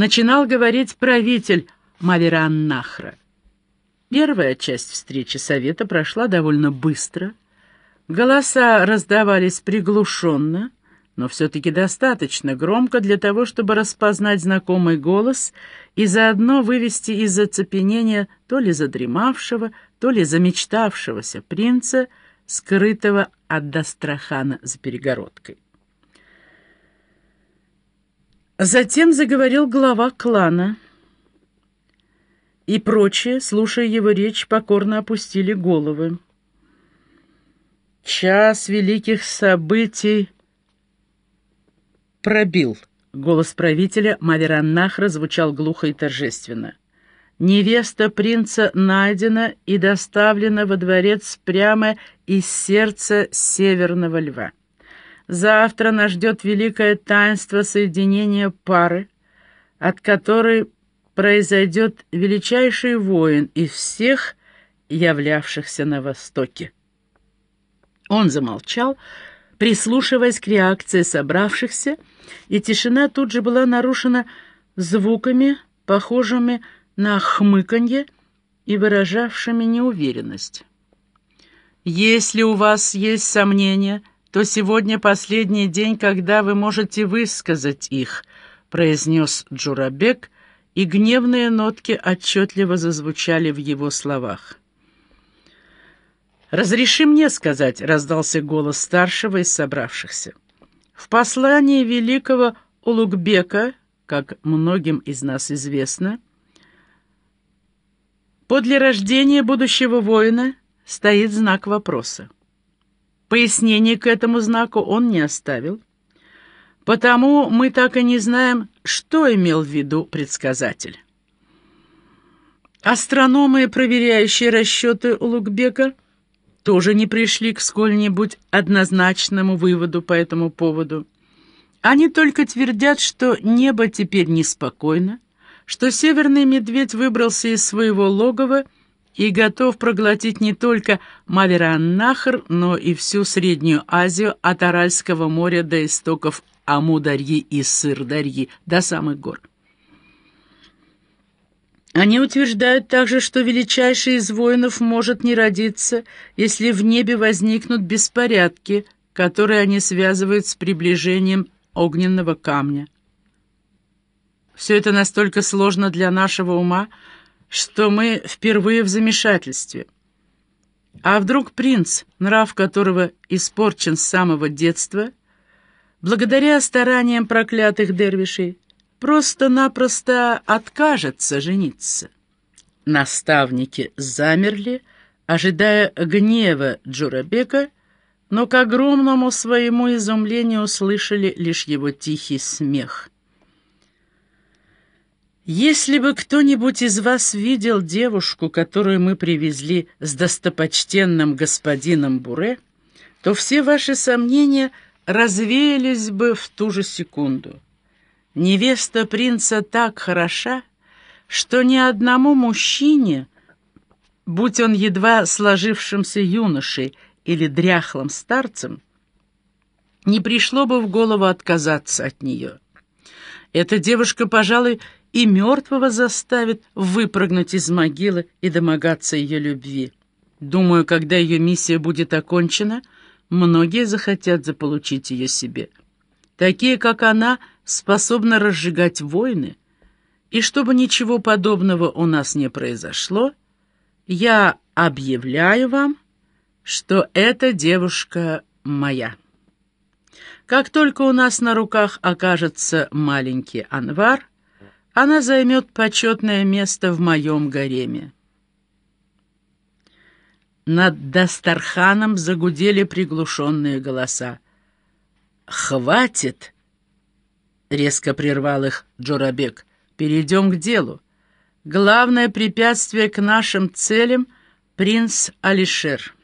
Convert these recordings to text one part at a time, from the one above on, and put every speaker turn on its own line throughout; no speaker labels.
начинал говорить правитель Мавераннахра. Первая часть встречи совета прошла довольно быстро. Голоса раздавались приглушенно, но все-таки достаточно громко для того, чтобы распознать знакомый голос и заодно вывести из оцепенения то ли задремавшего, то ли замечтавшегося принца, скрытого от Дастрахана за перегородкой. Затем заговорил глава клана, и прочие, слушая его речь, покорно опустили головы. Час великих событий пробил. Голос правителя Мавераннахра звучал глухо и торжественно. Невеста принца найдена и доставлена во дворец прямо из сердца Северного Льва. Завтра нас ждет великое таинство соединения пары, от которой произойдет величайший воин из всех являвшихся на Востоке. Он замолчал, прислушиваясь к реакции собравшихся, и тишина тут же была нарушена звуками, похожими на хмыканье и выражавшими неуверенность. «Если у вас есть сомнения, то сегодня последний день, когда вы можете высказать их», — произнес Джурабек, и гневные нотки отчетливо зазвучали в его словах. «Разреши мне сказать», — раздался голос старшего из собравшихся. «В послании великого Улугбека, как многим из нас известно, подле рождения будущего воина стоит знак вопроса. Пояснение к этому знаку он не оставил. Потому мы так и не знаем, что имел в виду предсказатель. Астрономы, проверяющие расчеты Улугбека, тоже не пришли к сколь-нибудь однозначному выводу по этому поводу. Они только твердят, что небо теперь неспокойно, что северный медведь выбрался из своего логова и готов проглотить не только Мавераннахр, но и всю Среднюю Азию от Аральского моря до истоков Амударьи и Сырдарьи, до самых гор. Они утверждают также, что величайший из воинов может не родиться, если в небе возникнут беспорядки, которые они связывают с приближением огненного камня. Все это настолько сложно для нашего ума, что мы впервые в замешательстве. А вдруг принц, нрав которого испорчен с самого детства, благодаря стараниям проклятых дервишей, просто-напросто откажется жениться? Наставники замерли, ожидая гнева Джурабека, но к огромному своему изумлению услышали лишь его тихий смех. Если бы кто-нибудь из вас видел девушку, которую мы привезли с достопочтенным господином Буре, то все ваши сомнения развеялись бы в ту же секунду. Невеста принца так хороша, что ни одному мужчине, будь он едва сложившимся юношей или дряхлым старцем, не пришло бы в голову отказаться от нее. Эта девушка, пожалуй, и мертвого заставит выпрыгнуть из могилы и домогаться ее любви. Думаю, когда ее миссия будет окончена, многие захотят заполучить ее себе. Такие, как она, способны разжигать войны, и чтобы ничего подобного у нас не произошло, я объявляю вам, что эта девушка моя. Как только у нас на руках окажется маленький Анвар, она займет почетное место в моем гареме. Над Дастарханом загудели приглушенные голоса. «Хватит!» — резко прервал их Джурабек. «Перейдем к делу. Главное препятствие к нашим целям — принц Алишер.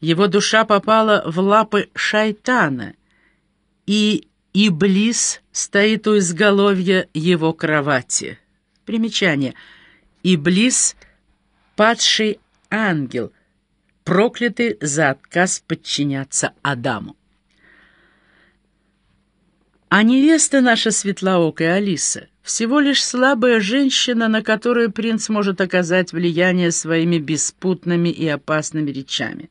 Его душа попала в лапы шайтана, и Иблис стоит у изголовья его кровати. Примечание. Иблис — падший ангел, проклятый за отказ подчиняться Адаму. А невеста наша светлоокая Алиса всего лишь слабая женщина, на которую принц может оказать влияние своими беспутными и опасными речами.